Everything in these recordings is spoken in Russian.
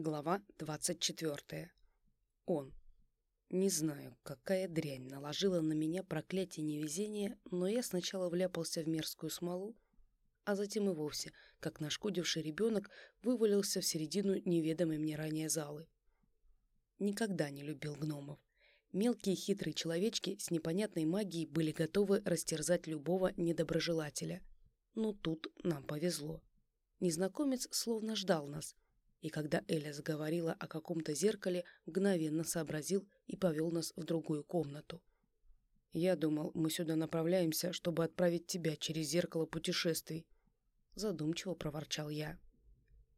Глава 24. Он. Не знаю, какая дрянь наложила на меня проклятие невезения, но я сначала вляпался в мерзкую смолу, а затем и вовсе, как нашкодивший ребенок, вывалился в середину неведомой мне ранее залы. Никогда не любил гномов. Мелкие хитрые человечки с непонятной магией были готовы растерзать любого недоброжелателя. Но тут нам повезло. Незнакомец словно ждал нас — и когда Эля заговорила о каком-то зеркале, мгновенно сообразил и повел нас в другую комнату. «Я думал, мы сюда направляемся, чтобы отправить тебя через зеркало путешествий», — задумчиво проворчал я.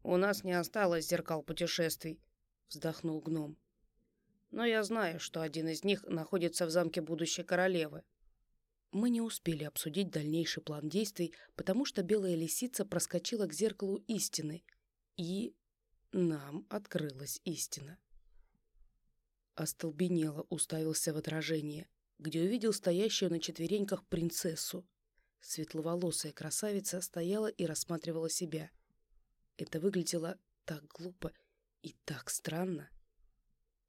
«У нас не осталось зеркал путешествий», — вздохнул гном. «Но я знаю, что один из них находится в замке будущей королевы». Мы не успели обсудить дальнейший план действий, потому что белая лисица проскочила к зеркалу истины и нам открылась истина. Остолбенело уставился в отражение, где увидел стоящую на четвереньках принцессу. Светловолосая красавица стояла и рассматривала себя. Это выглядело так глупо и так странно.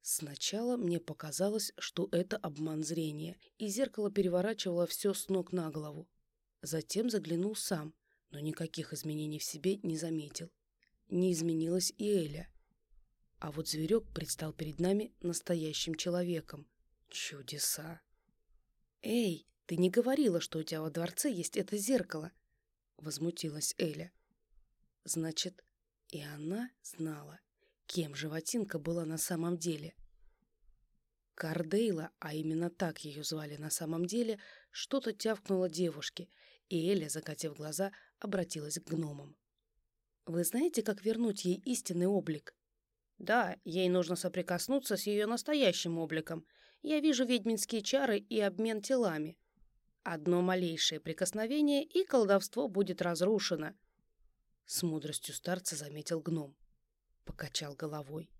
Сначала мне показалось, что это обман зрения, и зеркало переворачивало все с ног на голову. Затем заглянул сам, но никаких изменений в себе не заметил не изменилась и Эля. А вот зверек предстал перед нами настоящим человеком. Чудеса! «Эй, ты не говорила, что у тебя во дворце есть это зеркало?» Возмутилась Эля. Значит, и она знала, кем животинка была на самом деле. Кардейла, а именно так ее звали на самом деле, что-то тявкнуло девушке, и Эля, закатив глаза, обратилась к гномам. Вы знаете, как вернуть ей истинный облик? Да, ей нужно соприкоснуться с ее настоящим обликом. Я вижу ведьминские чары и обмен телами. Одно малейшее прикосновение, и колдовство будет разрушено. С мудростью старца заметил гном. Покачал головой.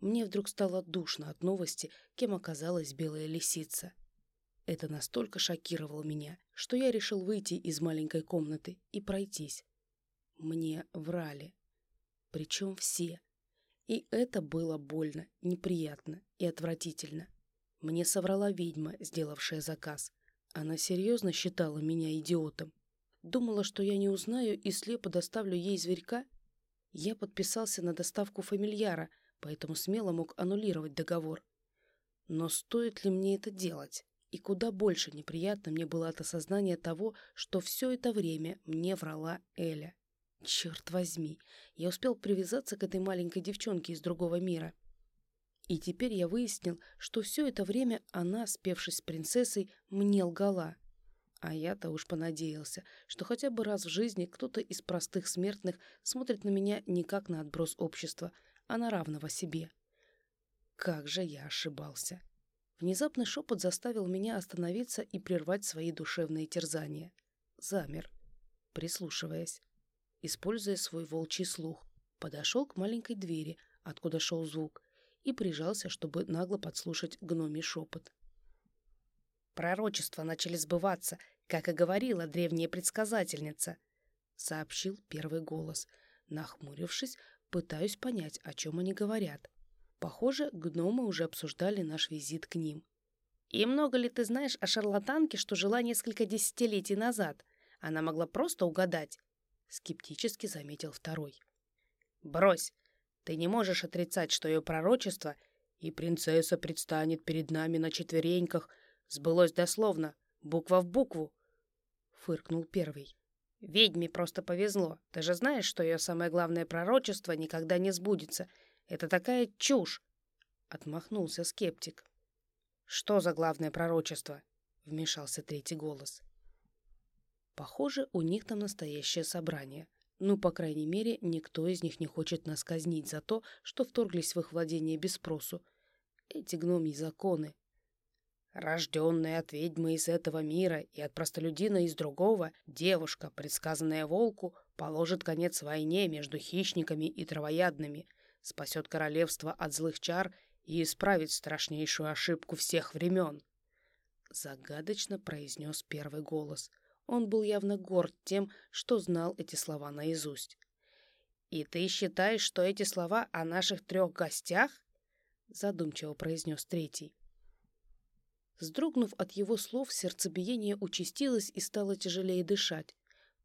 Мне вдруг стало душно от новости, кем оказалась белая лисица. Это настолько шокировало меня, что я решил выйти из маленькой комнаты и пройтись. Мне врали. Причем все. И это было больно, неприятно и отвратительно. Мне соврала ведьма, сделавшая заказ. Она серьезно считала меня идиотом. Думала, что я не узнаю и слепо доставлю ей зверька. Я подписался на доставку фамильяра, поэтому смело мог аннулировать договор. Но стоит ли мне это делать? И куда больше неприятно мне было от осознания того, что все это время мне врала Эля. Черт возьми, я успел привязаться к этой маленькой девчонке из другого мира. И теперь я выяснил, что все это время она, спевшись с принцессой, мне лгала. А я-то уж понадеялся, что хотя бы раз в жизни кто-то из простых смертных смотрит на меня не как на отброс общества, а на равного себе. Как же я ошибался. Внезапный шепот заставил меня остановиться и прервать свои душевные терзания. Замер, прислушиваясь используя свой волчий слух, подошел к маленькой двери, откуда шел звук, и прижался, чтобы нагло подслушать гномий шепот. «Пророчества начали сбываться, как и говорила древняя предсказательница», — сообщил первый голос. Нахмурившись, пытаюсь понять, о чем они говорят. Похоже, гномы уже обсуждали наш визит к ним. «И много ли ты знаешь о шарлатанке, что жила несколько десятилетий назад? Она могла просто угадать. — скептически заметил второй. «Брось! Ты не можешь отрицать, что ее пророчество и принцесса предстанет перед нами на четвереньках сбылось дословно, буква в букву!» — фыркнул первый. «Ведьме просто повезло. Ты же знаешь, что ее самое главное пророчество никогда не сбудется. Это такая чушь!» — отмахнулся скептик. «Что за главное пророчество?» — вмешался третий голос. Похоже, у них там настоящее собрание. Ну, по крайней мере, никто из них не хочет нас казнить за то, что вторглись в их владение без спросу. Эти гномьи законы. Рожденная от ведьмы из этого мира и от простолюдина из другого, девушка, предсказанная волку, положит конец войне между хищниками и травоядными, спасет королевство от злых чар и исправит страшнейшую ошибку всех времен. Загадочно произнес первый голос — он был явно горд тем, что знал эти слова наизусть. «И ты считаешь, что эти слова о наших трех гостях?» задумчиво произнес третий. Сдрогнув от его слов, сердцебиение участилось и стало тяжелее дышать.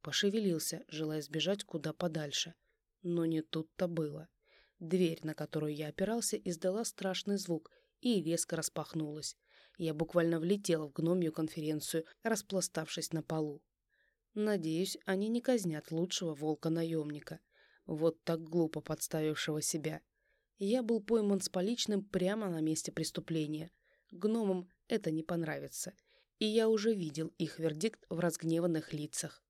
Пошевелился, желая сбежать куда подальше. Но не тут-то было. Дверь, на которую я опирался, издала страшный звук и резко распахнулась. Я буквально влетела в гномью конференцию, распластавшись на полу. Надеюсь, они не казнят лучшего волка-наемника. Вот так глупо подставившего себя. Я был пойман с поличным прямо на месте преступления. Гномам это не понравится. И я уже видел их вердикт в разгневанных лицах.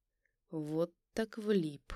Вот так влип.